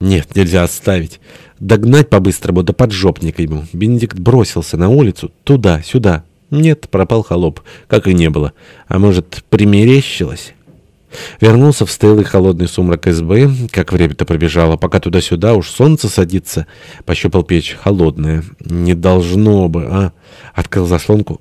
Нет, нельзя оставить. Догнать по-быстрому, да поджопника ему. Бенедикт бросился на улицу, туда, сюда. Нет, пропал холоп, как и не было. А может, примерещилось? Вернулся в стылый холодный сумрак СБ, как время-то пробежало, пока туда-сюда уж солнце садится. Пощупал печь, холодная. Не должно бы, а? Открыл заслонку.